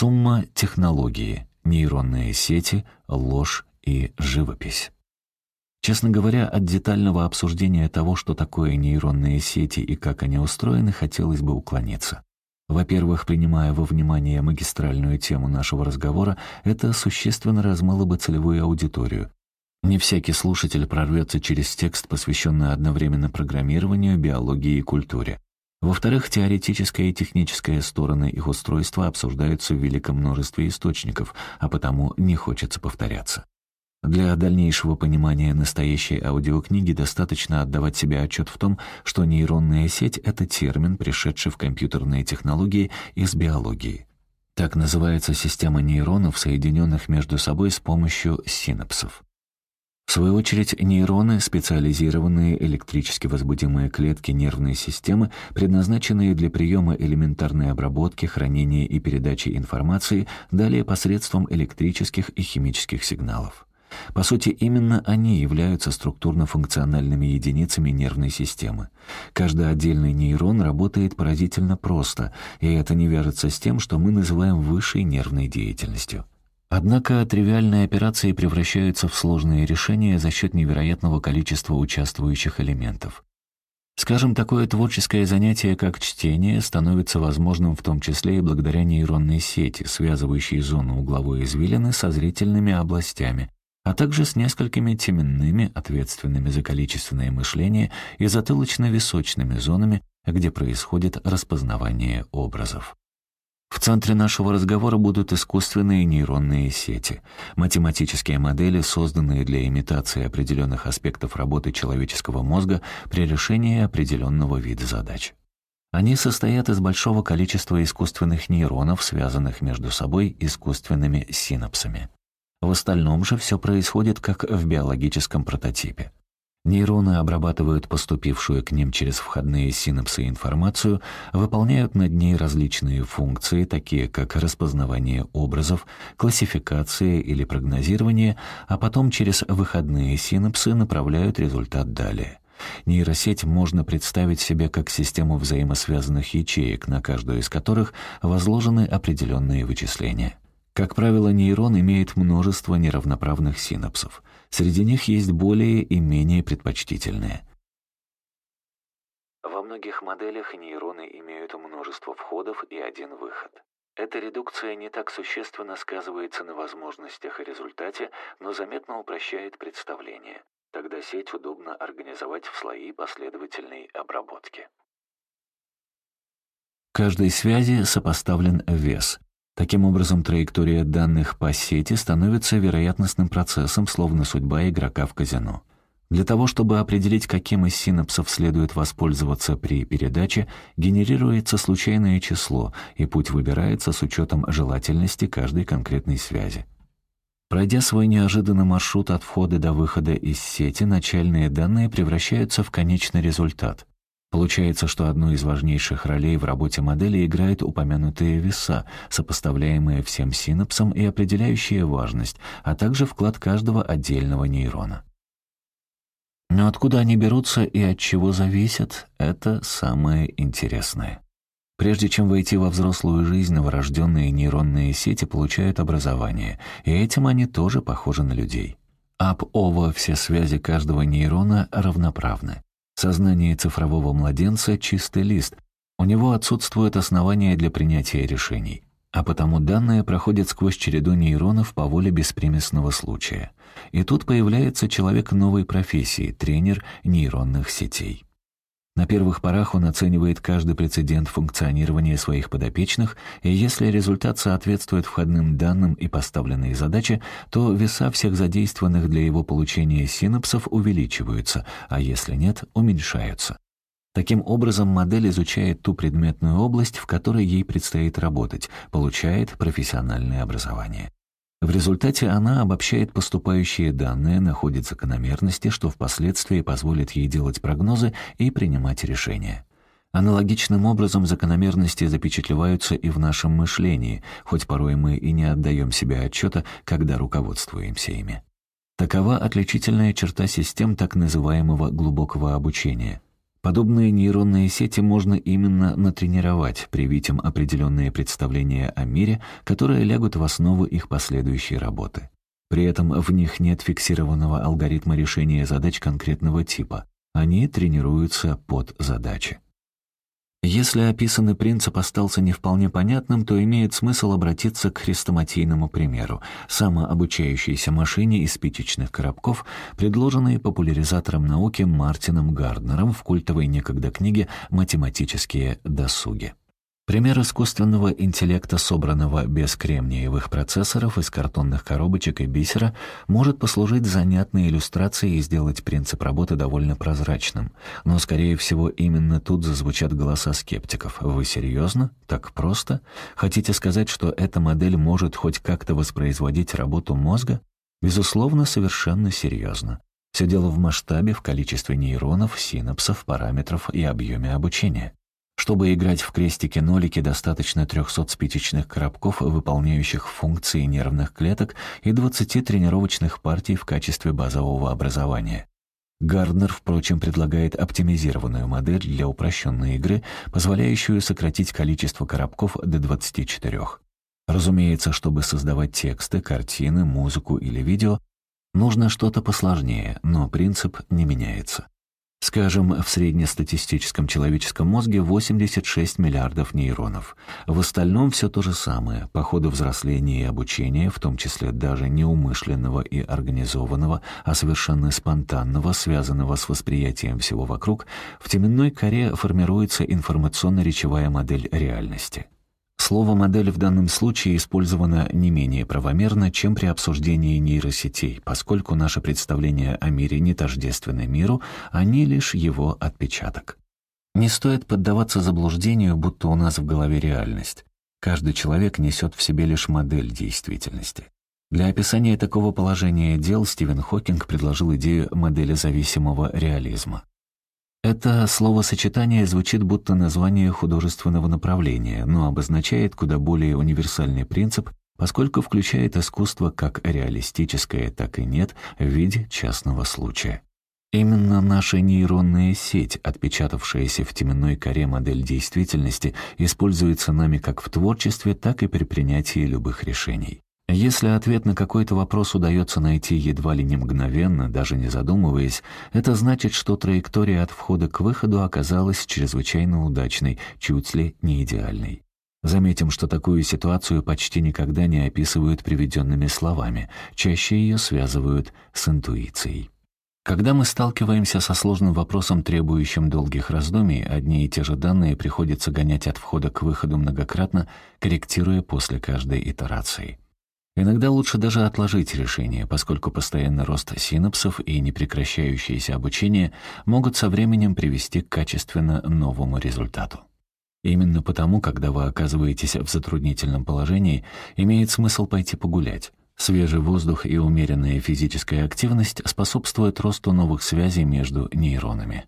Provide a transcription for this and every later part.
Сумма технологии, нейронные сети, ложь и живопись. Честно говоря, от детального обсуждения того, что такое нейронные сети и как они устроены, хотелось бы уклониться. Во-первых, принимая во внимание магистральную тему нашего разговора, это существенно размыло бы целевую аудиторию. Не всякий слушатель прорвется через текст, посвященный одновременно программированию, биологии и культуре. Во-вторых, теоретическая и техническая стороны их устройства обсуждаются в великом множестве источников, а потому не хочется повторяться. Для дальнейшего понимания настоящей аудиокниги достаточно отдавать себе отчет в том, что нейронная сеть — это термин, пришедший в компьютерные технологии из биологии. Так называется система нейронов, соединенных между собой с помощью синапсов. В свою очередь, нейроны — специализированные электрически возбудимые клетки нервной системы, предназначенные для приема элементарной обработки, хранения и передачи информации, далее посредством электрических и химических сигналов. По сути, именно они являются структурно-функциональными единицами нервной системы. Каждый отдельный нейрон работает поразительно просто, и это не вяжется с тем, что мы называем высшей нервной деятельностью. Однако тривиальные операции превращаются в сложные решения за счет невероятного количества участвующих элементов. Скажем, такое творческое занятие, как чтение, становится возможным в том числе и благодаря нейронной сети, связывающей зону угловой извилины со зрительными областями, а также с несколькими теменными, ответственными за количественное мышление, и затылочно-височными зонами, где происходит распознавание образов. В центре нашего разговора будут искусственные нейронные сети, математические модели, созданные для имитации определенных аспектов работы человеческого мозга при решении определенного вида задач. Они состоят из большого количества искусственных нейронов, связанных между собой искусственными синапсами. В остальном же все происходит как в биологическом прототипе. Нейроны обрабатывают поступившую к ним через входные синапсы информацию, выполняют над ней различные функции, такие как распознавание образов, классификация или прогнозирование, а потом через выходные синапсы направляют результат далее. Нейросеть можно представить себе как систему взаимосвязанных ячеек, на каждую из которых возложены определенные вычисления. Как правило, нейрон имеет множество неравноправных синапсов. Среди них есть более и менее предпочтительные. Во многих моделях нейроны имеют множество входов и один выход. Эта редукция не так существенно сказывается на возможностях и результате, но заметно упрощает представление. Тогда сеть удобно организовать в слои последовательной обработки. Каждой связи сопоставлен вес. Таким образом, траектория данных по сети становится вероятностным процессом, словно судьба игрока в казино. Для того, чтобы определить, каким из синапсов следует воспользоваться при передаче, генерируется случайное число, и путь выбирается с учетом желательности каждой конкретной связи. Пройдя свой неожиданный маршрут от входа до выхода из сети, начальные данные превращаются в конечный результат. Получается, что одну из важнейших ролей в работе модели играют упомянутые веса, сопоставляемые всем синапсам и определяющие важность, а также вклад каждого отдельного нейрона. Но откуда они берутся и от чего зависят, это самое интересное. Прежде чем войти во взрослую жизнь, новорожденные нейронные сети получают образование, и этим они тоже похожи на людей. Об-ова все связи каждого нейрона равноправны. Сознание цифрового младенца — чистый лист. У него отсутствуют основания для принятия решений. А потому данные проходят сквозь череду нейронов по воле беспримесного случая. И тут появляется человек новой профессии — тренер нейронных сетей. На первых порах он оценивает каждый прецедент функционирования своих подопечных, и если результат соответствует входным данным и поставленной задаче, то веса всех задействованных для его получения синапсов увеличиваются, а если нет, уменьшаются. Таким образом, модель изучает ту предметную область, в которой ей предстоит работать, получает профессиональное образование. В результате она обобщает поступающие данные, находит закономерности, что впоследствии позволит ей делать прогнозы и принимать решения. Аналогичным образом закономерности запечатлеваются и в нашем мышлении, хоть порой мы и не отдаем себе отчета, когда руководствуемся ими. Такова отличительная черта систем так называемого глубокого обучения. Подобные нейронные сети можно именно натренировать, привить им определенные представления о мире, которые лягут в основу их последующей работы. При этом в них нет фиксированного алгоритма решения задач конкретного типа. Они тренируются под задачи. Если описанный принцип остался не вполне понятным, то имеет смысл обратиться к хрестоматийному примеру – самообучающейся машине из спичечных коробков, предложенной популяризатором науки Мартином Гарднером в культовой некогда книге «Математические досуги». Пример искусственного интеллекта, собранного без кремниевых процессоров из картонных коробочек и бисера, может послужить занятной иллюстрацией и сделать принцип работы довольно прозрачным. Но, скорее всего, именно тут зазвучат голоса скептиков. «Вы серьезно? Так просто? Хотите сказать, что эта модель может хоть как-то воспроизводить работу мозга?» Безусловно, совершенно серьезно. Все дело в масштабе, в количестве нейронов, синапсов, параметров и объеме обучения. Чтобы играть в крестики-нолики, достаточно 300 спичечных коробков, выполняющих функции нервных клеток, и 20 тренировочных партий в качестве базового образования. Гарднер, впрочем, предлагает оптимизированную модель для упрощенной игры, позволяющую сократить количество коробков до 24. Разумеется, чтобы создавать тексты, картины, музыку или видео, нужно что-то посложнее, но принцип не меняется. Скажем, в среднестатистическом человеческом мозге 86 миллиардов нейронов. В остальном все то же самое. По ходу взросления и обучения, в том числе даже неумышленного и организованного, а совершенно спонтанного, связанного с восприятием всего вокруг, в теменной коре формируется информационно-речевая модель реальности. Слово «модель» в данном случае использовано не менее правомерно, чем при обсуждении нейросетей, поскольку наше представление о мире не тождественны миру, они лишь его отпечаток. Не стоит поддаваться заблуждению, будто у нас в голове реальность. Каждый человек несет в себе лишь модель действительности. Для описания такого положения дел Стивен Хокинг предложил идею модели зависимого реализма. Это словосочетание звучит будто название художественного направления, но обозначает куда более универсальный принцип, поскольку включает искусство как реалистическое, так и нет в виде частного случая. Именно наша нейронная сеть, отпечатавшаяся в теменной коре модель действительности, используется нами как в творчестве, так и при принятии любых решений. Если ответ на какой-то вопрос удается найти едва ли не мгновенно, даже не задумываясь, это значит, что траектория от входа к выходу оказалась чрезвычайно удачной, чуть ли не идеальной. Заметим, что такую ситуацию почти никогда не описывают приведенными словами, чаще ее связывают с интуицией. Когда мы сталкиваемся со сложным вопросом, требующим долгих раздумий, одни и те же данные приходится гонять от входа к выходу многократно, корректируя после каждой итерации. Иногда лучше даже отложить решение, поскольку постоянный рост синапсов и непрекращающееся обучение могут со временем привести к качественно новому результату. Именно потому, когда вы оказываетесь в затруднительном положении, имеет смысл пойти погулять. Свежий воздух и умеренная физическая активность способствуют росту новых связей между нейронами.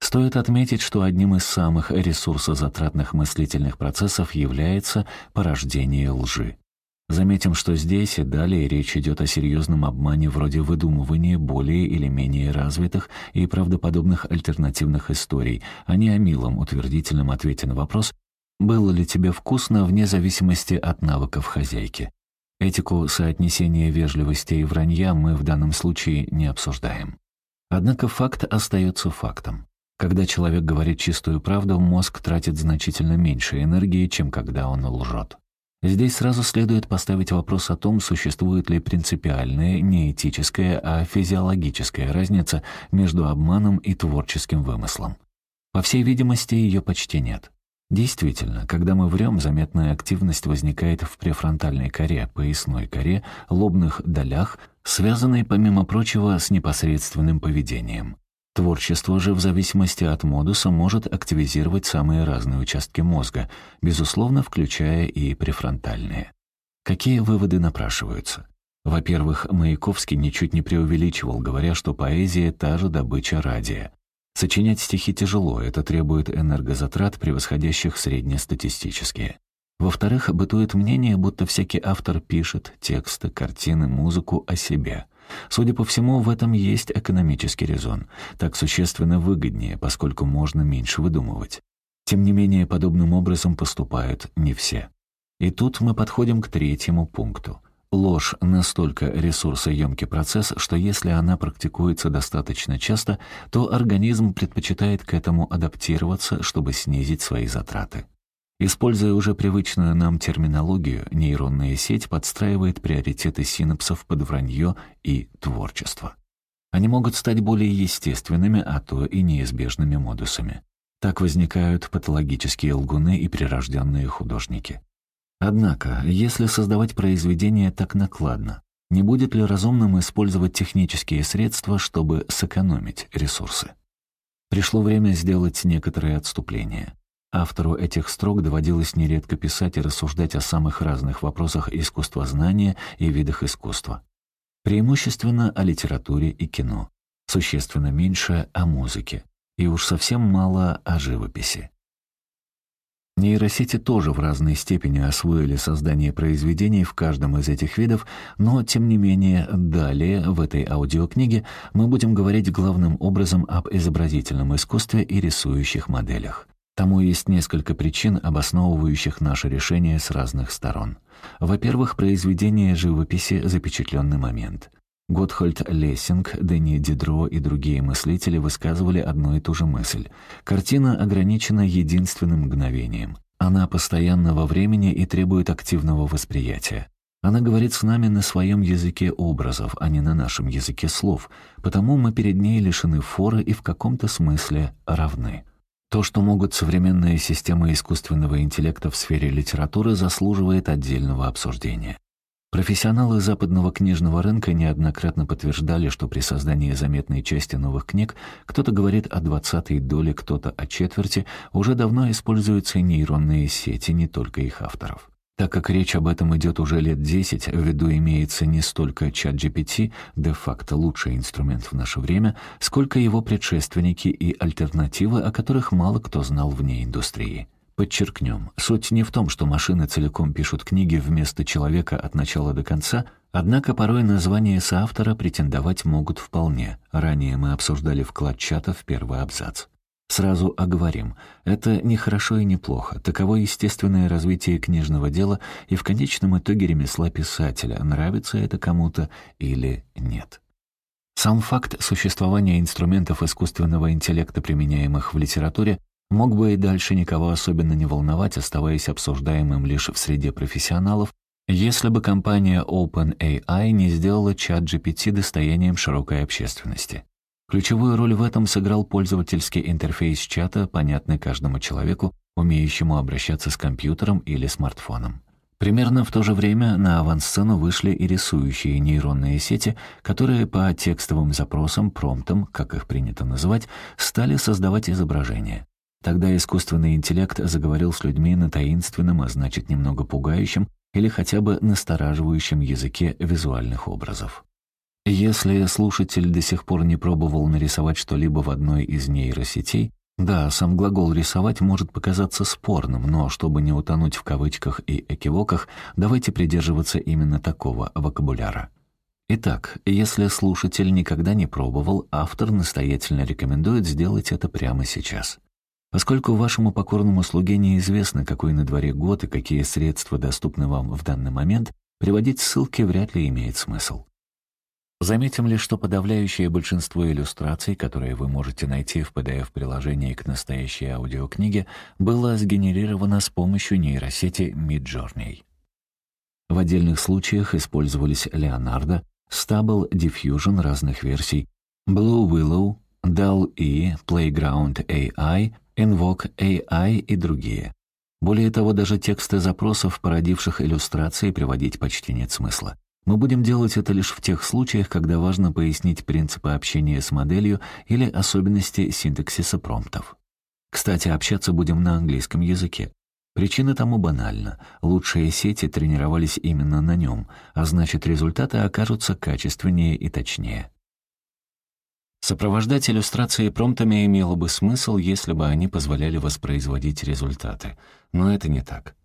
Стоит отметить, что одним из самых ресурсозатратных мыслительных процессов является порождение лжи. Заметим, что здесь и далее речь идет о серьезном обмане вроде выдумывания более или менее развитых и правдоподобных альтернативных историй, а не о милом утвердительном ответе на вопрос «Было ли тебе вкусно вне зависимости от навыков хозяйки?». Этику соотнесения вежливости и вранья мы в данном случае не обсуждаем. Однако факт остается фактом. Когда человек говорит чистую правду, мозг тратит значительно меньше энергии, чем когда он лжет. Здесь сразу следует поставить вопрос о том, существует ли принципиальная, не этическая, а физиологическая разница между обманом и творческим вымыслом. По всей видимости, ее почти нет. Действительно, когда мы врем, заметная активность возникает в префронтальной коре, поясной коре, лобных долях, связанной, помимо прочего, с непосредственным поведением. Творчество же в зависимости от модуса может активизировать самые разные участки мозга, безусловно, включая и префронтальные. Какие выводы напрашиваются? Во-первых, Маяковский ничуть не преувеличивал, говоря, что поэзия — та же добыча радия. Сочинять стихи тяжело, это требует энергозатрат, превосходящих среднестатистические. Во-вторых, бытует мнение, будто всякий автор пишет тексты, картины, музыку о себе — Судя по всему, в этом есть экономический резон. Так существенно выгоднее, поскольку можно меньше выдумывать. Тем не менее, подобным образом поступают не все. И тут мы подходим к третьему пункту. Ложь настолько ресурсоемкий процесс, что если она практикуется достаточно часто, то организм предпочитает к этому адаптироваться, чтобы снизить свои затраты. Используя уже привычную нам терминологию, нейронная сеть подстраивает приоритеты синапсов под вранье и творчество. Они могут стать более естественными, а то и неизбежными модусами. Так возникают патологические лгуны и прирожденные художники. Однако, если создавать произведение так накладно, не будет ли разумным использовать технические средства, чтобы сэкономить ресурсы? Пришло время сделать некоторые отступления. Автору этих строк доводилось нередко писать и рассуждать о самых разных вопросах искусствознания и видах искусства. Преимущественно о литературе и кино, существенно меньше о музыке, и уж совсем мало о живописи. Нейросети тоже в разной степени освоили создание произведений в каждом из этих видов, но, тем не менее, далее в этой аудиокниге мы будем говорить главным образом об изобразительном искусстве и рисующих моделях. Тому есть несколько причин, обосновывающих наше решение с разных сторон. Во-первых, произведение живописи — запечатленный момент. Готхольд Лессинг, Дени Дидро и другие мыслители высказывали одну и ту же мысль. Картина ограничена единственным мгновением. Она постоянна во времени и требует активного восприятия. Она говорит с нами на своем языке образов, а не на нашем языке слов, потому мы перед ней лишены форы и в каком-то смысле равны. То, что могут современные системы искусственного интеллекта в сфере литературы, заслуживает отдельного обсуждения. Профессионалы западного книжного рынка неоднократно подтверждали, что при создании заметной части новых книг кто-то говорит о двадцатой доле, кто-то о четверти, уже давно используются нейронные сети, не только их авторов. Так как речь об этом идет уже лет 10, в виду имеется не столько чат GPT, де-факто лучший инструмент в наше время, сколько его предшественники и альтернативы, о которых мало кто знал вне индустрии. Подчеркнем, суть не в том, что машины целиком пишут книги вместо человека от начала до конца, однако порой названия соавтора претендовать могут вполне. Ранее мы обсуждали вклад чата в первый абзац. Сразу оговорим, это не хорошо и не плохо. Таково естественное развитие книжного дела и в конечном итоге ремесла писателя, нравится это кому-то или нет. Сам факт существования инструментов искусственного интеллекта, применяемых в литературе, мог бы и дальше никого особенно не волновать, оставаясь обсуждаемым лишь в среде профессионалов, если бы компания OpenAI не сделала чат GPT достоянием широкой общественности. Ключевую роль в этом сыграл пользовательский интерфейс чата, понятный каждому человеку, умеющему обращаться с компьютером или смартфоном. Примерно в то же время на авансцену вышли и рисующие нейронные сети, которые по текстовым запросам, промптам, как их принято называть, стали создавать изображения. Тогда искусственный интеллект заговорил с людьми на таинственном, а значит немного пугающем или хотя бы настораживающем языке визуальных образов. Если слушатель до сих пор не пробовал нарисовать что-либо в одной из нейросетей, да, сам глагол «рисовать» может показаться спорным, но чтобы не утонуть в кавычках и экивоках, давайте придерживаться именно такого вокабуляра. Итак, если слушатель никогда не пробовал, автор настоятельно рекомендует сделать это прямо сейчас. Поскольку вашему покорному слуге неизвестно, какой на дворе год и какие средства доступны вам в данный момент, приводить ссылки вряд ли имеет смысл. Заметим лишь, что подавляющее большинство иллюстраций, которые вы можете найти в PDF-приложении к настоящей аудиокниге, было сгенерировано с помощью нейросети Midjourney. В отдельных случаях использовались Leonardo, Stable Diffusion разных версий, Blue Willow, DAL-E, Playground AI, Invoke AI и другие. Более того, даже тексты запросов, породивших иллюстрации, приводить почти нет смысла. Мы будем делать это лишь в тех случаях, когда важно пояснить принципы общения с моделью или особенности синтаксиса промптов. Кстати, общаться будем на английском языке. Причина тому банальна. Лучшие сети тренировались именно на нем, а значит, результаты окажутся качественнее и точнее. Сопровождать иллюстрации промптами имело бы смысл, если бы они позволяли воспроизводить результаты. Но это не так.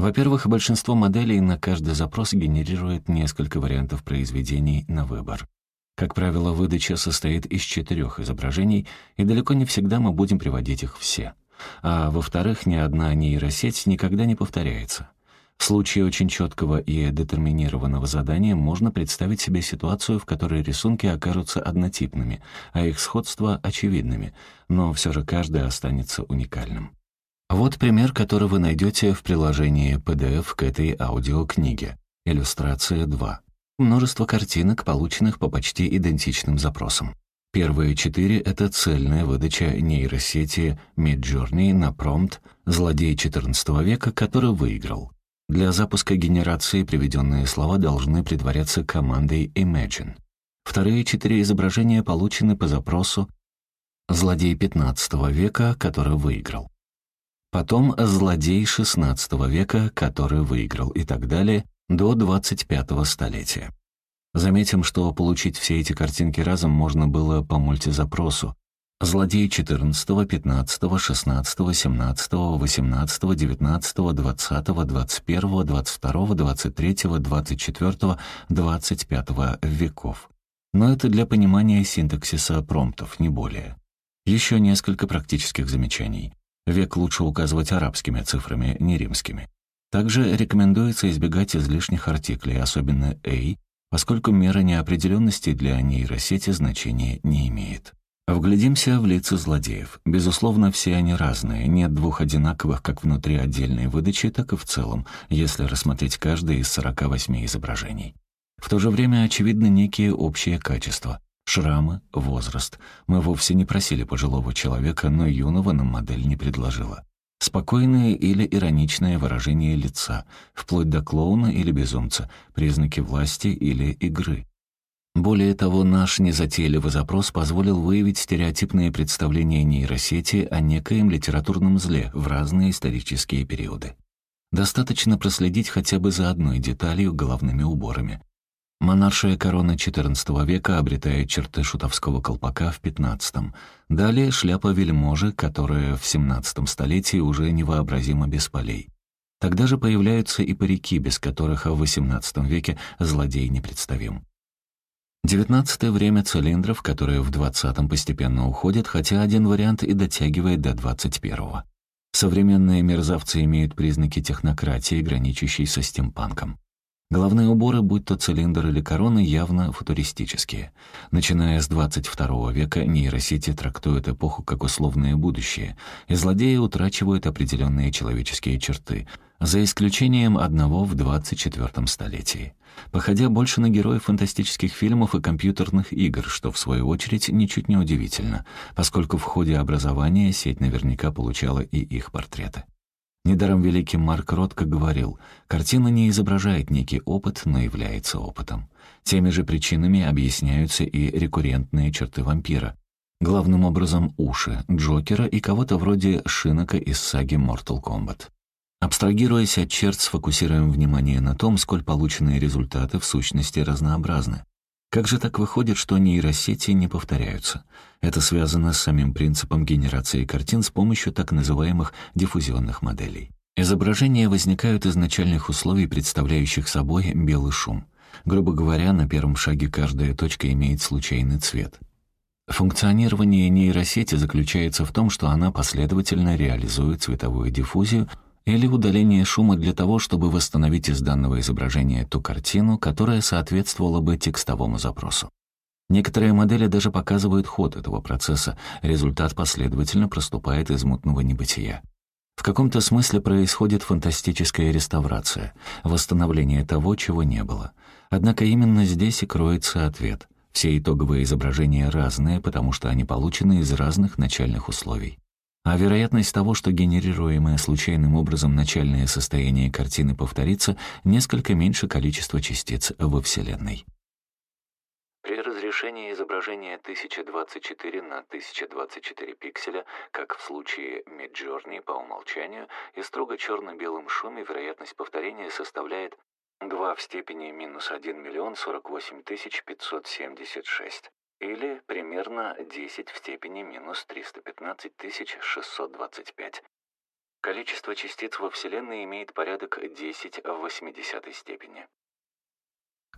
Во-первых, большинство моделей на каждый запрос генерирует несколько вариантов произведений на выбор. Как правило, выдача состоит из четырех изображений, и далеко не всегда мы будем приводить их все. А во-вторых, ни одна нейросеть никогда не повторяется. В случае очень четкого и детерминированного задания можно представить себе ситуацию, в которой рисунки окажутся однотипными, а их сходства очевидными, но все же каждый останется уникальным. Вот пример, который вы найдете в приложении PDF к этой аудиокниге. Иллюстрация 2. Множество картинок, полученных по почти идентичным запросам. Первые четыре — это цельная выдача нейросети Midjourney на промпт «Злодей XIV века, который выиграл». Для запуска генерации приведенные слова должны предваряться командой Imagine. Вторые четыре изображения получены по запросу «Злодей XV века, который выиграл». Потом «Злодей XVI века, который выиграл» и так далее до 25-го столетия. Заметим, что получить все эти картинки разом можно было по мультизапросу, Злодеи 14, 15, 16, 17, 18, 19, 20, 21, 22, 23, 24, 25 веков. Но это для понимания синтаксиса промптов, не более. Еще несколько практических замечаний. Век лучше указывать арабскими цифрами, не римскими. Также рекомендуется избегать излишних артиклей, особенно «a», поскольку мера неопределенности для нейросети значения не имеет. Вглядимся в лица злодеев. Безусловно, все они разные. Нет двух одинаковых как внутри отдельной выдачи, так и в целом, если рассмотреть каждое из 48 изображений. В то же время очевидны некие общие качества. Шрамы, возраст. Мы вовсе не просили пожилого человека, но юного нам модель не предложила. Спокойное или ироничное выражение лица, вплоть до клоуна или безумца, признаки власти или игры. Более того, наш незатейливый запрос позволил выявить стереотипные представления нейросети о некоем литературном зле в разные исторические периоды. Достаточно проследить хотя бы за одной деталью головными уборами. Монаршая корона XIV века обретает черты шутовского колпака в XV. Далее шляпа вельможи, которая в XVII столетии уже невообразимо без полей. Тогда же появляются и парики, без которых в XVIII веке злодей непредставим. Девятнадцатое время цилиндров, которые в двадцатом постепенно уходят, хотя один вариант и дотягивает до двадцать первого. Современные мерзавцы имеют признаки технократии, граничащей со стимпанком. Головные уборы, будь то цилиндр или корона, явно футуристические. Начиная с 22 века нейросети трактуют эпоху как условное будущее, и злодеи утрачивают определенные человеческие черты, за исключением одного в 24 столетии походя больше на героев фантастических фильмов и компьютерных игр, что, в свою очередь, ничуть не удивительно, поскольку в ходе образования сеть наверняка получала и их портреты. Недаром великий Марк Ротко говорил, картина не изображает некий опыт, но является опытом. Теми же причинами объясняются и рекуррентные черты вампира. Главным образом уши, Джокера и кого-то вроде Шинока из саги Mortal Kombat. Абстрагируясь от черт, сфокусируем внимание на том, сколь полученные результаты в сущности разнообразны. Как же так выходит, что нейросети не повторяются? Это связано с самим принципом генерации картин с помощью так называемых диффузионных моделей. Изображения возникают из начальных условий, представляющих собой белый шум. Грубо говоря, на первом шаге каждая точка имеет случайный цвет. Функционирование нейросети заключается в том, что она последовательно реализует цветовую диффузию или удаление шума для того, чтобы восстановить из данного изображения ту картину, которая соответствовала бы текстовому запросу. Некоторые модели даже показывают ход этого процесса, результат последовательно проступает из мутного небытия. В каком-то смысле происходит фантастическая реставрация, восстановление того, чего не было. Однако именно здесь и кроется ответ. Все итоговые изображения разные, потому что они получены из разных начальных условий а вероятность того, что генерируемое случайным образом начальное состояние картины повторится, несколько меньше количества частиц во Вселенной. При разрешении изображения 1024 на 1024 пикселя, как в случае Midjourney по умолчанию, и строго черно-белым шуме вероятность повторения составляет 2 в степени минус 1 миллион 48 тысяч 576 или примерно 10 в степени минус 315 625. Количество частиц во Вселенной имеет порядок 10 в 80 степени.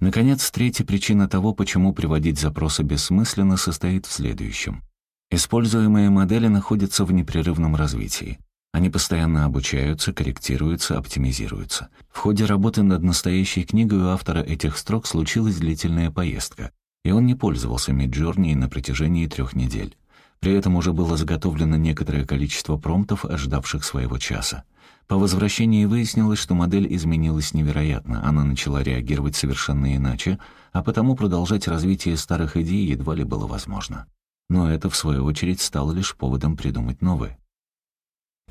Наконец, третья причина того, почему приводить запросы бессмысленно, состоит в следующем. Используемые модели находятся в непрерывном развитии. Они постоянно обучаются, корректируются, оптимизируются. В ходе работы над настоящей книгой у автора этих строк случилась длительная поездка, и он не пользовался Midjourney на протяжении трех недель. При этом уже было заготовлено некоторое количество промптов, ожидавших своего часа. По возвращении выяснилось, что модель изменилась невероятно, она начала реагировать совершенно иначе, а потому продолжать развитие старых идей едва ли было возможно. Но это, в свою очередь, стало лишь поводом придумать новые.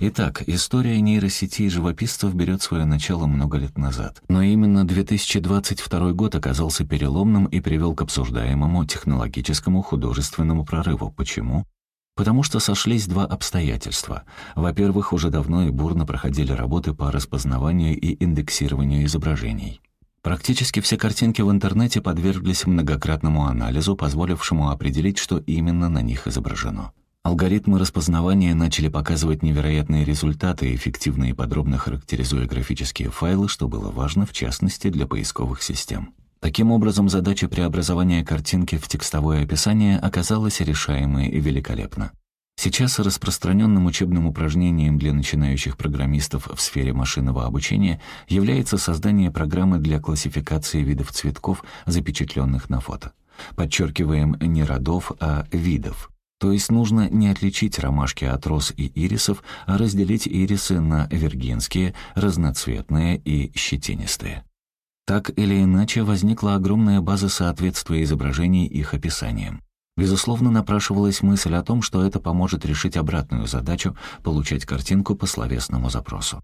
Итак, история нейросетей живописцев берет свое начало много лет назад. Но именно 2022 год оказался переломным и привел к обсуждаемому технологическому художественному прорыву. Почему? Потому что сошлись два обстоятельства. Во-первых, уже давно и бурно проходили работы по распознаванию и индексированию изображений. Практически все картинки в интернете подверглись многократному анализу, позволившему определить, что именно на них изображено. Алгоритмы распознавания начали показывать невероятные результаты, эффективно и подробно характеризуя графические файлы, что было важно, в частности, для поисковых систем. Таким образом, задача преобразования картинки в текстовое описание оказалась решаемой и великолепно. Сейчас распространенным учебным упражнением для начинающих программистов в сфере машинного обучения является создание программы для классификации видов цветков, запечатленных на фото. Подчеркиваем не родов, а видов. То есть нужно не отличить ромашки от роз и ирисов, а разделить ирисы на вергенские, разноцветные и щетинистые. Так или иначе возникла огромная база соответствия изображений их описаниям. Безусловно, напрашивалась мысль о том, что это поможет решить обратную задачу — получать картинку по словесному запросу.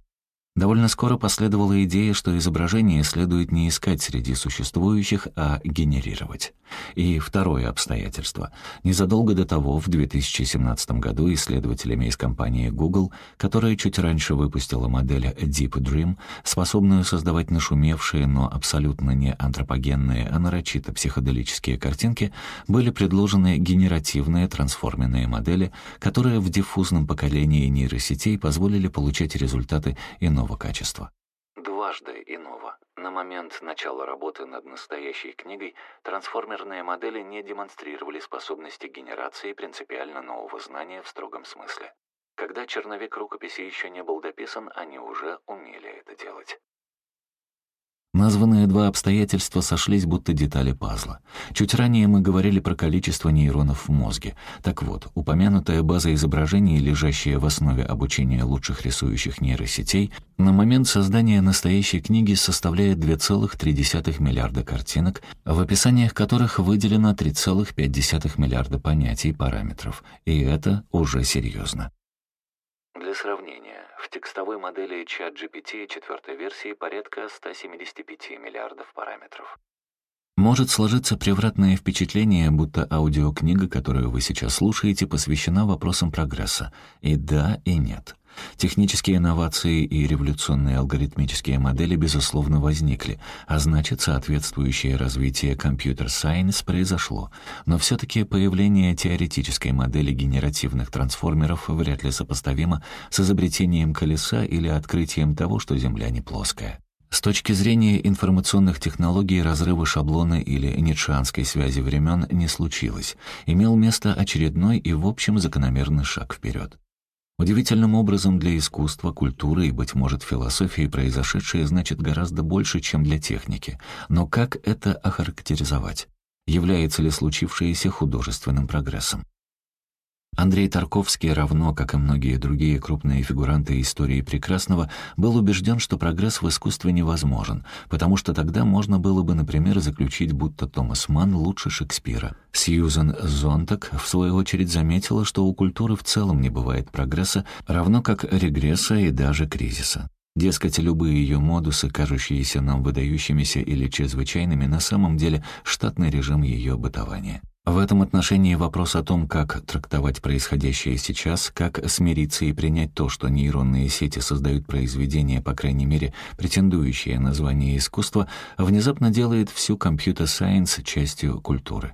Довольно скоро последовала идея, что изображение следует не искать среди существующих, а генерировать. И второе обстоятельство. Незадолго до того, в 2017 году, исследователями из компании Google, которая чуть раньше выпустила модель Deep Dream, способную создавать нашумевшие, но абсолютно не антропогенные, а нарочито психоделические картинки, были предложены генеративные трансформенные модели, которые в диффузном поколении нейросетей позволили получать результаты иного иного качества. Дважды иного. На момент начала работы над настоящей книгой трансформерные модели не демонстрировали способности генерации принципиально нового знания в строгом смысле. Когда черновик рукописи еще не был дописан, они уже умели это делать. Названные два обстоятельства сошлись будто детали пазла. Чуть ранее мы говорили про количество нейронов в мозге. Так вот, упомянутая база изображений, лежащая в основе обучения лучших рисующих нейросетей, на момент создания настоящей книги составляет 2,3 миллиарда картинок, в описаниях которых выделено 3,5 миллиарда понятий и параметров. И это уже серьезно. Для сравнения, текстовой модели ChatGPT четвертой версии порядка 175 миллиардов параметров. Может сложиться превратное впечатление, будто аудиокнига, которую вы сейчас слушаете, посвящена вопросам прогресса. И да, и нет. Технические инновации и революционные алгоритмические модели, безусловно, возникли, а значит, соответствующее развитие компьютер-сайенс произошло. Но все-таки появление теоретической модели генеративных трансформеров вряд ли сопоставимо с изобретением колеса или открытием того, что Земля не плоская. С точки зрения информационных технологий разрыва шаблона или ницшеанской связи времен не случилось. Имел место очередной и, в общем, закономерный шаг вперед. Удивительным образом для искусства, культуры и, быть может, философии произошедшее значит гораздо больше, чем для техники. Но как это охарактеризовать? Является ли случившееся художественным прогрессом? Андрей Тарковский, равно как и многие другие крупные фигуранты истории прекрасного, был убежден, что прогресс в искусстве невозможен, потому что тогда можно было бы, например, заключить, будто Томас Манн лучше Шекспира. Сьюзен Зонтак, в свою очередь, заметила, что у культуры в целом не бывает прогресса, равно как регресса и даже кризиса. Дескать, любые ее модусы, кажущиеся нам выдающимися или чрезвычайными, на самом деле штатный режим ее бытования. В этом отношении вопрос о том, как трактовать происходящее сейчас, как смириться и принять то, что нейронные сети создают произведения, по крайней мере, претендующие на звание искусства, внезапно делает всю компьютер-сайенс частью культуры.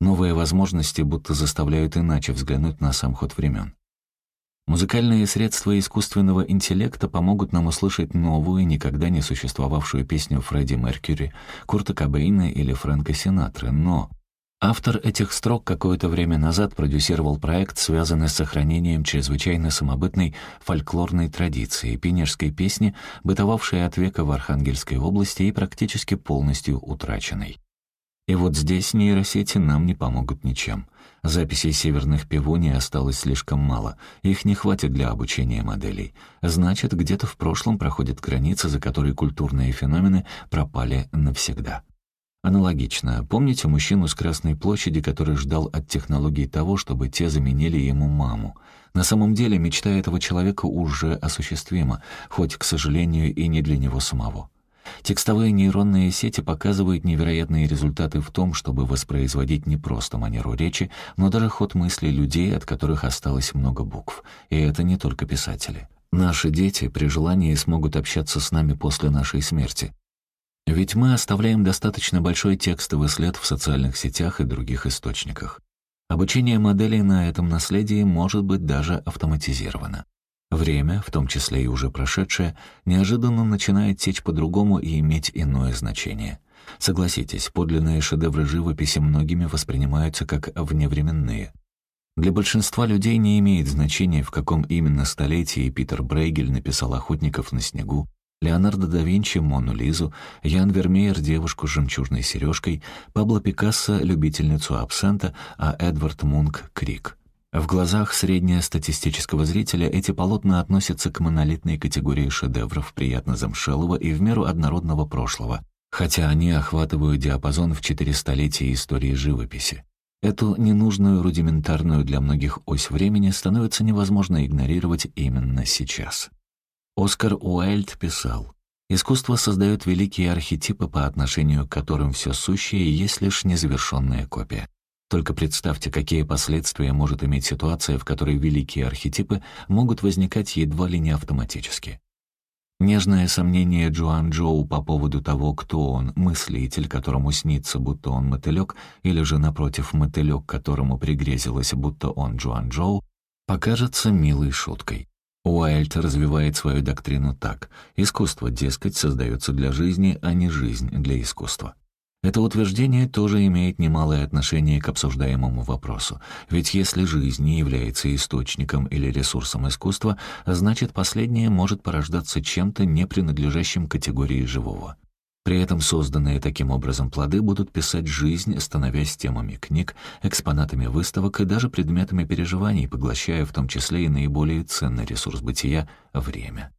Новые возможности будто заставляют иначе взглянуть на сам ход времен. Музыкальные средства искусственного интеллекта помогут нам услышать новую, никогда не существовавшую песню Фредди Меркьюри, Курта Кобейна или Фрэнка Синатры, но Автор этих строк какое-то время назад продюсировал проект, связанный с сохранением чрезвычайно самобытной фольклорной традиции, пенежской песни, бытовавшей от века в Архангельской области и практически полностью утраченной. И вот здесь нейросети нам не помогут ничем. Записей северных пивоний осталось слишком мало, их не хватит для обучения моделей. Значит, где-то в прошлом проходит граница, за которой культурные феномены пропали навсегда. Аналогично. Помните мужчину с Красной площади, который ждал от технологий того, чтобы те заменили ему маму? На самом деле мечта этого человека уже осуществима, хоть, к сожалению, и не для него самого. Текстовые нейронные сети показывают невероятные результаты в том, чтобы воспроизводить не просто манеру речи, но даже ход мыслей людей, от которых осталось много букв. И это не только писатели. Наши дети при желании смогут общаться с нами после нашей смерти. Ведь мы оставляем достаточно большой текстовый след в социальных сетях и других источниках. Обучение моделей на этом наследии может быть даже автоматизировано. Время, в том числе и уже прошедшее, неожиданно начинает течь по-другому и иметь иное значение. Согласитесь, подлинные шедевры живописи многими воспринимаются как вневременные. Для большинства людей не имеет значения, в каком именно столетии Питер Брейгель написал «Охотников на снегу», Леонардо да Винчи — Мону Лизу, Ян Вермеер — девушку с жемчужной сережкой, Пабло Пикассо — любительницу абсента, а Эдвард Мунк — крик. В глазах среднестатистического зрителя эти полотна относятся к монолитной категории шедевров приятно замшелого и в меру однородного прошлого, хотя они охватывают диапазон в четыре столетия истории живописи. Эту ненужную рудиментарную для многих ось времени становится невозможно игнорировать именно сейчас. Оскар Уайльд писал, «Искусство создает великие архетипы, по отношению к которым все сущее есть лишь незавершенная копия. Только представьте, какие последствия может иметь ситуация, в которой великие архетипы могут возникать едва ли не автоматически. Нежное сомнение Джоан Джоу по поводу того, кто он, мыслитель, которому снится, будто он мотылек, или же, напротив, мотылек, которому пригрезилось, будто он Джоан Джоу, покажется милой шуткой. Уайльд развивает свою доктрину так. Искусство, дескать, создается для жизни, а не жизнь для искусства. Это утверждение тоже имеет немалое отношение к обсуждаемому вопросу. Ведь если жизнь не является источником или ресурсом искусства, значит последнее может порождаться чем-то, не принадлежащим категории живого. При этом созданные таким образом плоды будут писать жизнь, становясь темами книг, экспонатами выставок и даже предметами переживаний, поглощая в том числе и наиболее ценный ресурс бытия — время.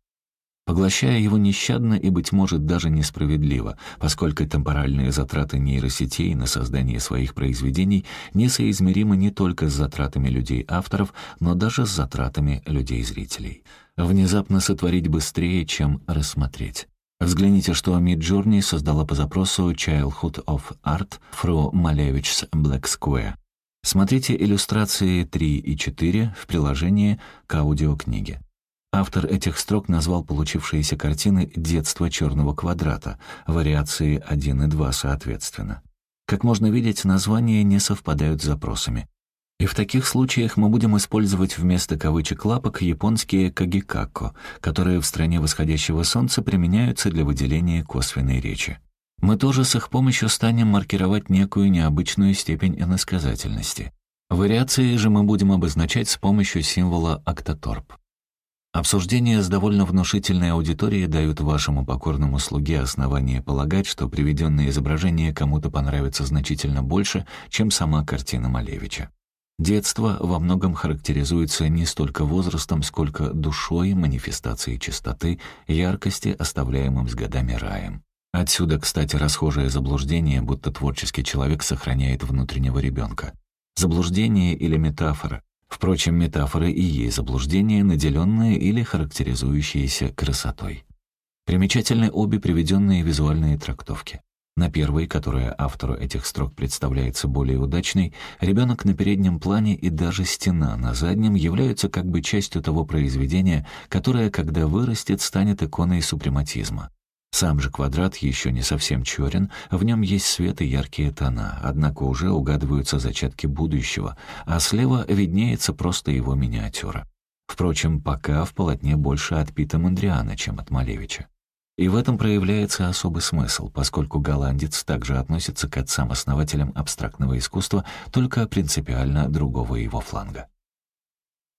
Поглощая его нещадно и, быть может, даже несправедливо, поскольку темпоральные затраты нейросетей на создание своих произведений несоизмеримы не только с затратами людей-авторов, но даже с затратами людей-зрителей. Внезапно сотворить быстрее, чем рассмотреть. Взгляните, что Midjourney создала по запросу Childhood of Art Fru Malevich's Black Square. Смотрите иллюстрации 3 и 4 в приложении к аудиокниге. Автор этих строк назвал получившиеся картины «Детство черного квадрата», вариации 1 и 2 соответственно. Как можно видеть, названия не совпадают с запросами. И в таких случаях мы будем использовать вместо кавычек лапок японские кагикако, которые в стране восходящего солнца применяются для выделения косвенной речи. Мы тоже с их помощью станем маркировать некую необычную степень иносказательности. Вариации же мы будем обозначать с помощью символа октоторп. Обсуждения с довольно внушительной аудиторией дают вашему покорному слуге основание полагать, что приведенное изображение кому-то понравится значительно больше, чем сама картина Малевича. Детство во многом характеризуется не столько возрастом, сколько душой, манифестацией чистоты, яркости, оставляемым с годами раем. Отсюда, кстати, расхожее заблуждение, будто творческий человек сохраняет внутреннего ребенка. Заблуждение или метафора. Впрочем, метафоры и есть заблуждения, наделенные или характеризующиеся красотой. Примечательны обе приведенные визуальные трактовки. На первой, которая автору этих строк представляется более удачной, ребенок на переднем плане и даже стена на заднем являются как бы частью того произведения, которое, когда вырастет, станет иконой супрематизма. Сам же квадрат еще не совсем черен, в нем есть свет и яркие тона, однако уже угадываются зачатки будущего, а слева виднеется просто его миниатюра. Впрочем, пока в полотне больше от Пита Мандриана, чем от Малевича. И в этом проявляется особый смысл, поскольку голландец также относится к отцам-основателям абстрактного искусства, только принципиально другого его фланга.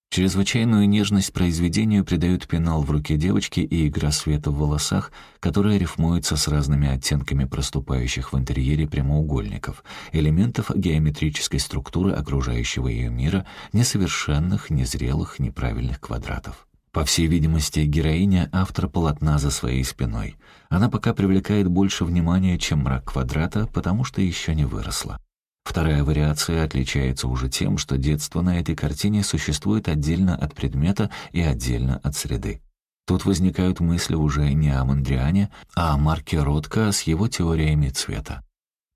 Чрезвычайную нежность произведению придают пенал в руке девочки и игра света в волосах, которая рифмуется с разными оттенками проступающих в интерьере прямоугольников, элементов геометрической структуры окружающего ее мира, несовершенных, незрелых, неправильных квадратов. По всей видимости, героиня — автор полотна за своей спиной. Она пока привлекает больше внимания, чем мрак квадрата, потому что еще не выросла. Вторая вариация отличается уже тем, что детство на этой картине существует отдельно от предмета и отдельно от среды. Тут возникают мысли уже не о Мандриане, а о Марке Ротко с его теориями цвета.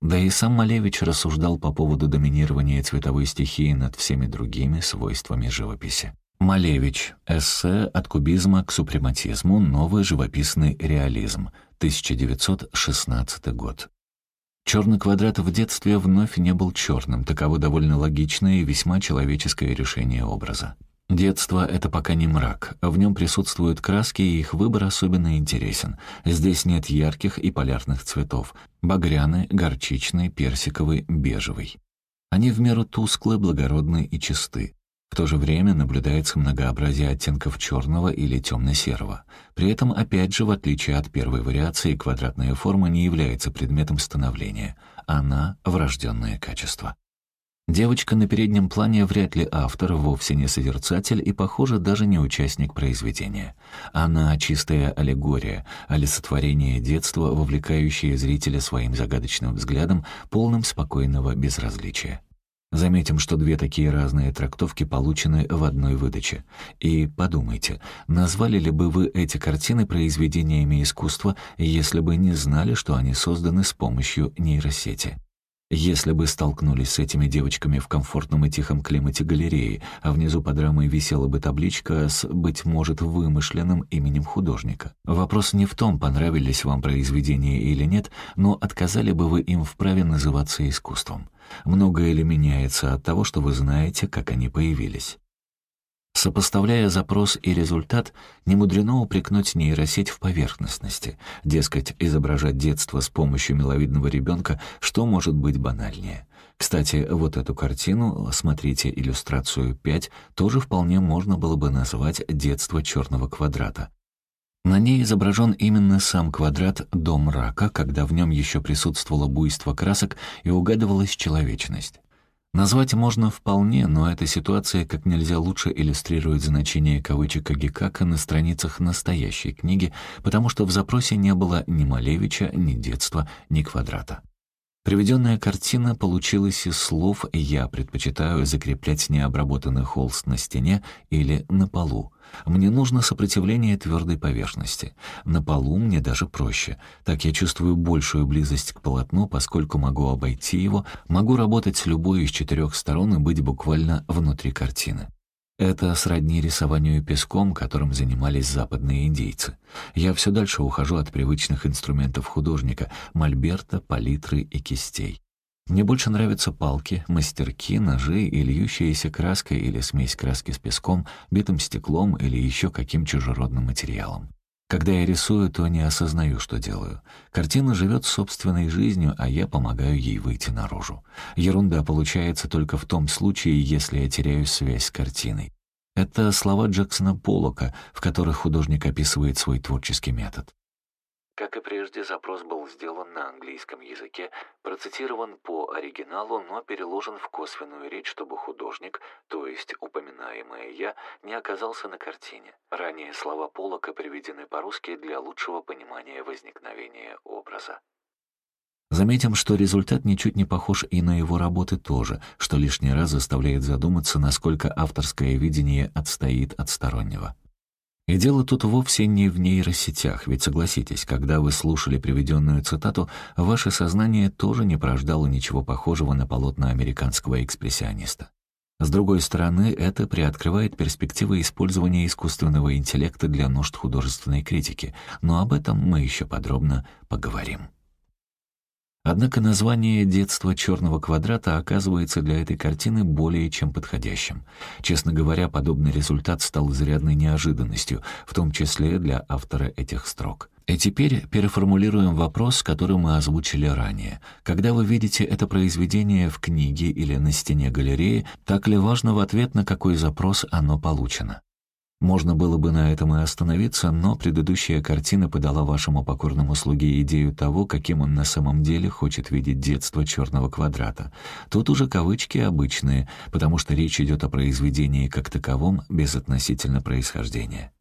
Да и сам Малевич рассуждал по поводу доминирования цветовой стихии над всеми другими свойствами живописи. Малевич. Эссе «От кубизма к супрематизму. Новый живописный реализм». 1916 год. Черный квадрат в детстве вновь не был черным, таково довольно логичное и весьма человеческое решение образа. Детство — это пока не мрак, в нем присутствуют краски, и их выбор особенно интересен. Здесь нет ярких и полярных цветов — багряный, горчичный, персиковый, бежевый. Они в меру тусклы, благородны и чисты. В то же время наблюдается многообразие оттенков черного или темно-серого. При этом, опять же, в отличие от первой вариации, квадратная форма не является предметом становления. Она — врожденное качество. Девочка на переднем плане вряд ли автор, вовсе не созерцатель и, похоже, даже не участник произведения. Она — чистая аллегория, олицетворение детства, вовлекающее зрителя своим загадочным взглядом, полным спокойного безразличия. Заметим, что две такие разные трактовки получены в одной выдаче. И подумайте, назвали ли бы вы эти картины произведениями искусства, если бы не знали, что они созданы с помощью нейросети? Если бы столкнулись с этими девочками в комфортном и тихом климате галереи, а внизу под рамой висела бы табличка с, быть может, вымышленным именем художника. Вопрос не в том, понравились вам произведения или нет, но отказали бы вы им в праве называться искусством. Многое ли меняется от того, что вы знаете, как они появились? Сопоставляя запрос и результат, немудрено упрекнуть нейросеть в поверхностности. Дескать, изображать детство с помощью миловидного ребенка, что может быть банальнее. Кстати, вот эту картину, смотрите иллюстрацию 5, тоже вполне можно было бы назвать «Детство черного квадрата». На ней изображен именно сам квадрат «Дом рака», когда в нем еще присутствовало буйство красок и угадывалась человечность. Назвать можно вполне, но эта ситуация как нельзя лучше иллюстрирует значение кавычек Агикака на страницах настоящей книги, потому что в запросе не было ни Малевича, ни детства, ни квадрата. Приведенная картина получилась из слов «я предпочитаю закреплять необработанный холст на стене или на полу», мне нужно сопротивление твердой поверхности. На полу мне даже проще. Так я чувствую большую близость к полотну, поскольку могу обойти его, могу работать с любой из четырех сторон и быть буквально внутри картины. Это сродни рисованию песком, которым занимались западные индейцы. Я все дальше ухожу от привычных инструментов художника — мольберта, палитры и кистей. Мне больше нравятся палки, мастерки, ножи и льющаяся краска или смесь краски с песком, битым стеклом или еще каким чужеродным материалом. Когда я рисую, то не осознаю, что делаю. Картина живет собственной жизнью, а я помогаю ей выйти наружу. Ерунда получается только в том случае, если я теряю связь с картиной. Это слова Джексона Поллока, в которых художник описывает свой творческий метод. Как и прежде, запрос был сделан на английском языке, процитирован по оригиналу, но переложен в косвенную речь, чтобы художник, то есть упоминаемое «я», не оказался на картине. Ранее слова Полока приведены по-русски для лучшего понимания возникновения образа. Заметим, что результат ничуть не похож и на его работы тоже, что лишний раз заставляет задуматься, насколько авторское видение отстоит от стороннего. И дело тут вовсе не в нейросетях, ведь согласитесь, когда вы слушали приведенную цитату, ваше сознание тоже не порождало ничего похожего на полотна американского экспрессиониста. С другой стороны, это приоткрывает перспективы использования искусственного интеллекта для нужд художественной критики, но об этом мы еще подробно поговорим. Однако название «Детство черного квадрата» оказывается для этой картины более чем подходящим. Честно говоря, подобный результат стал изрядной неожиданностью, в том числе для автора этих строк. И теперь переформулируем вопрос, который мы озвучили ранее. Когда вы видите это произведение в книге или на стене галереи, так ли важно в ответ, на какой запрос оно получено? Можно было бы на этом и остановиться, но предыдущая картина подала вашему покорному слуге идею того, каким он на самом деле хочет видеть детство черного квадрата. Тут уже кавычки обычные, потому что речь идет о произведении как таковом без относительно происхождения.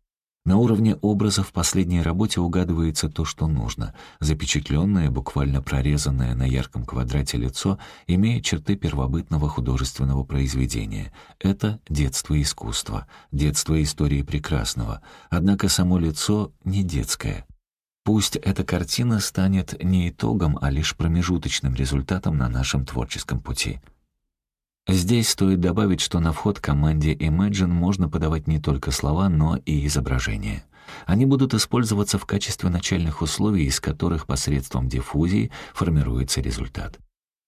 На уровне образа в последней работе угадывается то, что нужно. Запечатленное, буквально прорезанное на ярком квадрате лицо имеет черты первобытного художественного произведения. Это детство искусства, детство истории прекрасного. Однако само лицо не детское. Пусть эта картина станет не итогом, а лишь промежуточным результатом на нашем творческом пути. Здесь стоит добавить, что на вход команде Imagine можно подавать не только слова, но и изображения. Они будут использоваться в качестве начальных условий, из которых посредством диффузии формируется результат.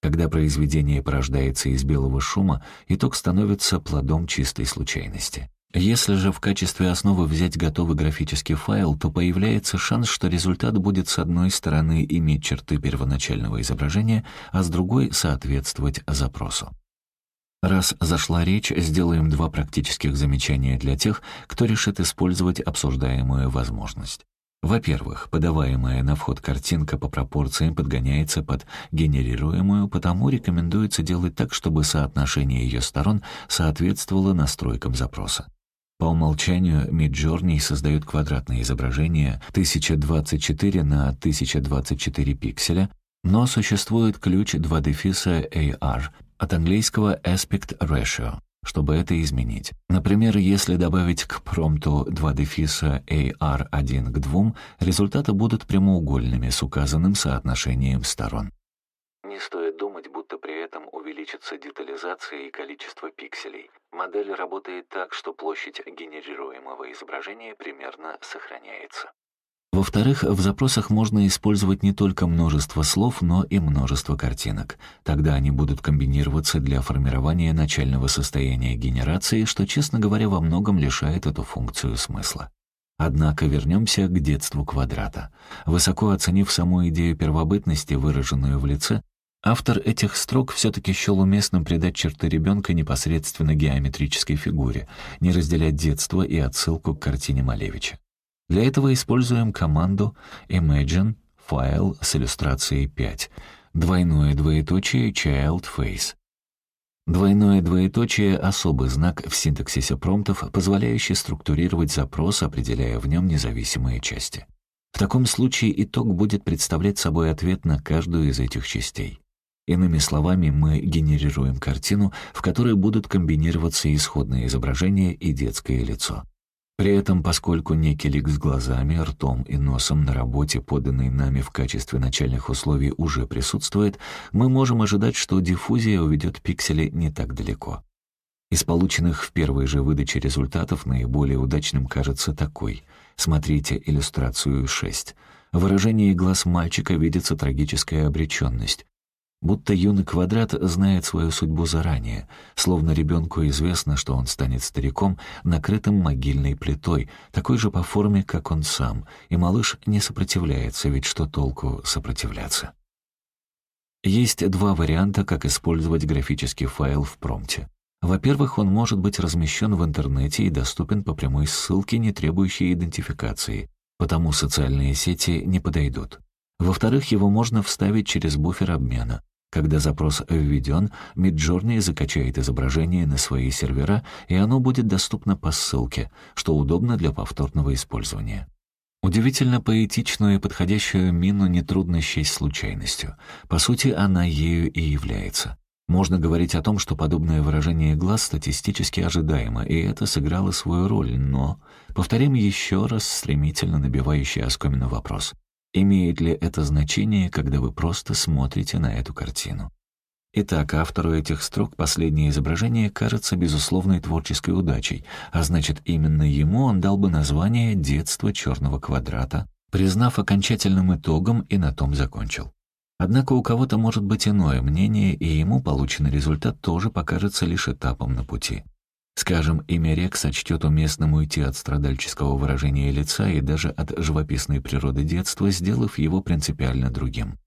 Когда произведение порождается из белого шума, итог становится плодом чистой случайности. Если же в качестве основы взять готовый графический файл, то появляется шанс, что результат будет с одной стороны иметь черты первоначального изображения, а с другой — соответствовать запросу. Раз зашла речь, сделаем два практических замечания для тех, кто решит использовать обсуждаемую возможность. Во-первых, подаваемая на вход картинка по пропорциям подгоняется под генерируемую, потому рекомендуется делать так, чтобы соотношение ее сторон соответствовало настройкам запроса. По умолчанию Midjourney создает квадратное изображение 1024 на 1024 пикселя, но существует ключ 2 дефиса AR, от английского aspect ratio, чтобы это изменить. Например, если добавить к промпту два дефиса AR1 к 2, результаты будут прямоугольными с указанным соотношением сторон. Не стоит думать, будто при этом увеличится детализация и количество пикселей. Модель работает так, что площадь генерируемого изображения примерно сохраняется. Во-вторых, в запросах можно использовать не только множество слов, но и множество картинок. Тогда они будут комбинироваться для формирования начального состояния генерации, что, честно говоря, во многом лишает эту функцию смысла. Однако вернемся к детству квадрата. Высоко оценив саму идею первобытности, выраженную в лице, автор этих строк все-таки счел уместным придать черты ребенка непосредственно геометрической фигуре, не разделять детство и отсылку к картине Малевича. Для этого используем команду imagine файл с иллюстрацией 5, двойное двоеточие child face. Двойное двоеточие — особый знак в синтаксисе промптов, позволяющий структурировать запрос, определяя в нем независимые части. В таком случае итог будет представлять собой ответ на каждую из этих частей. Иными словами, мы генерируем картину, в которой будут комбинироваться исходное изображение и детское лицо. При этом, поскольку некий лик с глазами, ртом и носом на работе, поданный нами в качестве начальных условий, уже присутствует, мы можем ожидать, что диффузия уведет пиксели не так далеко. Из полученных в первой же выдаче результатов наиболее удачным кажется такой. Смотрите иллюстрацию 6. В выражении глаз мальчика видится трагическая обреченность. Будто юный квадрат знает свою судьбу заранее, словно ребенку известно, что он станет стариком, накрытым могильной плитой, такой же по форме, как он сам, и малыш не сопротивляется, ведь что толку сопротивляться? Есть два варианта, как использовать графический файл в промте. Во-первых, он может быть размещен в интернете и доступен по прямой ссылке, не требующей идентификации, потому социальные сети не подойдут. Во-вторых, его можно вставить через буфер обмена. Когда запрос введен, Midjourney закачает изображение на свои сервера, и оно будет доступно по ссылке, что удобно для повторного использования. Удивительно поэтичную и подходящую мину нетрудно счесть случайностью. По сути, она ею и является. Можно говорить о том, что подобное выражение глаз статистически ожидаемо, и это сыграло свою роль, но... Повторим еще раз стремительно набивающий оскомину вопрос. Имеет ли это значение, когда вы просто смотрите на эту картину? Итак, автору этих строк последнее изображение кажется безусловной творческой удачей, а значит, именно ему он дал бы название «Детство черного квадрата», признав окончательным итогом и на том закончил. Однако у кого-то может быть иное мнение, и ему полученный результат тоже покажется лишь этапом на пути. Скажем, имя Рек сочтет уместным уйти от страдальческого выражения лица и даже от живописной природы детства, сделав его принципиально другим.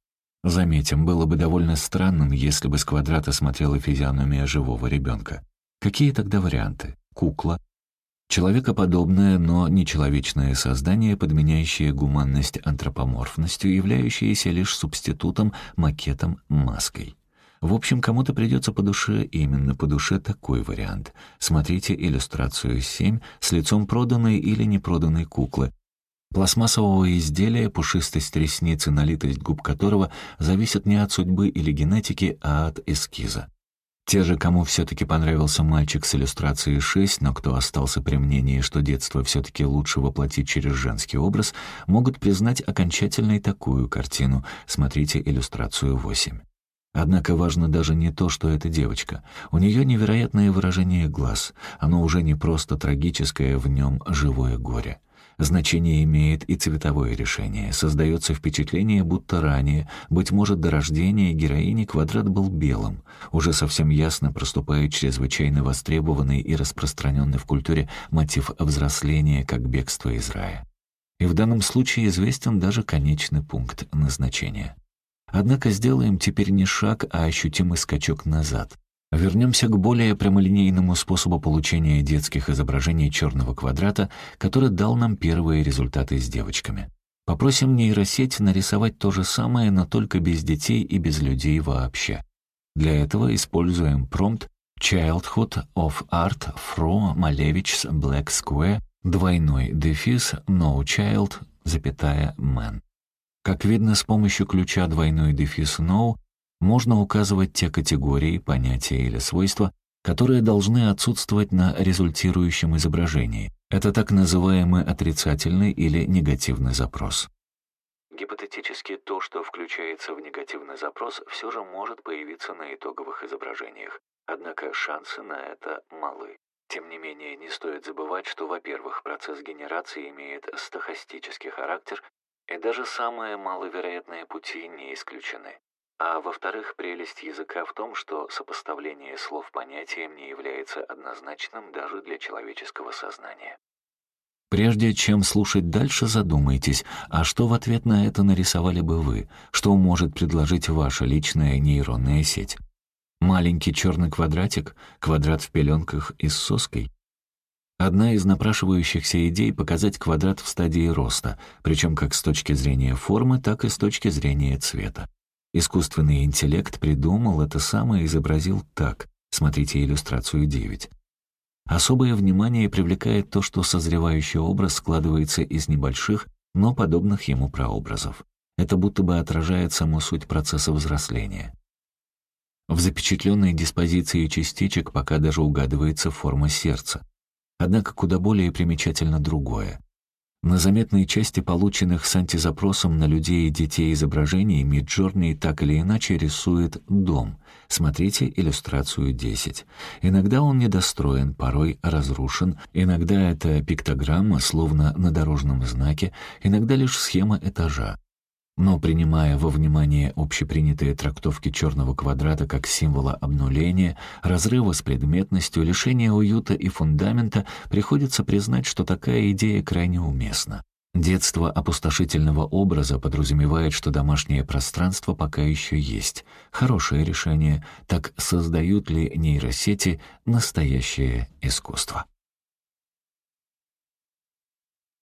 Заметим, было бы довольно странным, если бы с квадрата смотрела физиономия живого ребенка. Какие тогда варианты? Кукла? Человекоподобное, но нечеловечное создание, подменяющее гуманность антропоморфностью, являющееся лишь субститутом, макетом, маской. В общем, кому-то придется по душе, именно по душе такой вариант. Смотрите иллюстрацию 7 с лицом проданной или непроданной куклы. Пластмассового изделия, пушистость ресниц и налитость губ которого зависят не от судьбы или генетики, а от эскиза. Те же, кому все-таки понравился мальчик с иллюстрацией 6, но кто остался при мнении, что детство все-таки лучше воплотить через женский образ, могут признать окончательной такую картину. Смотрите иллюстрацию 8. Однако важно даже не то, что это девочка. У нее невероятное выражение глаз. Оно уже не просто трагическое, в нем живое горе. Значение имеет и цветовое решение. Создается впечатление, будто ранее, быть может, до рождения героини квадрат был белым. Уже совсем ясно проступает чрезвычайно востребованный и распространенный в культуре мотив взросления как бегство из рая. И в данном случае известен даже конечный пункт назначения. Однако сделаем теперь не шаг, а ощутимый скачок назад. Вернемся к более прямолинейному способу получения детских изображений черного квадрата, который дал нам первые результаты с девочками. Попросим нейросеть нарисовать то же самое, но только без детей и без людей вообще. Для этого используем промпт Childhood of Art from Malevich Black Square двойной дефис No Child, запятая Man. Как видно, с помощью ключа двойной дефис «no» можно указывать те категории, понятия или свойства, которые должны отсутствовать на результирующем изображении. Это так называемый отрицательный или негативный запрос. Гипотетически то, что включается в негативный запрос, все же может появиться на итоговых изображениях. Однако шансы на это малы. Тем не менее, не стоит забывать, что, во-первых, процесс генерации имеет стохастический характер, и даже самые маловероятные пути не исключены. А во-вторых, прелесть языка в том, что сопоставление слов понятием не является однозначным даже для человеческого сознания. Прежде чем слушать дальше, задумайтесь, а что в ответ на это нарисовали бы вы? Что может предложить ваша личная нейронная сеть? Маленький черный квадратик, квадрат в пеленках и с соской? Одна из напрашивающихся идей — показать квадрат в стадии роста, причем как с точки зрения формы, так и с точки зрения цвета. Искусственный интеллект придумал это самое и изобразил так. Смотрите иллюстрацию 9. Особое внимание привлекает то, что созревающий образ складывается из небольших, но подобных ему прообразов. Это будто бы отражает саму суть процесса взросления. В запечатленной диспозиции частичек пока даже угадывается форма сердца. Однако куда более примечательно другое. На заметной части полученных с антизапросом на людей и детей изображений Миджорни так или иначе рисует дом. Смотрите иллюстрацию 10. Иногда он недостроен, порой разрушен, иногда это пиктограмма, словно на дорожном знаке, иногда лишь схема этажа. Но принимая во внимание общепринятые трактовки черного квадрата как символа обнуления, разрыва с предметностью, лишения уюта и фундамента, приходится признать, что такая идея крайне уместна. Детство опустошительного образа подразумевает, что домашнее пространство пока еще есть. Хорошее решение. Так создают ли нейросети настоящее искусство?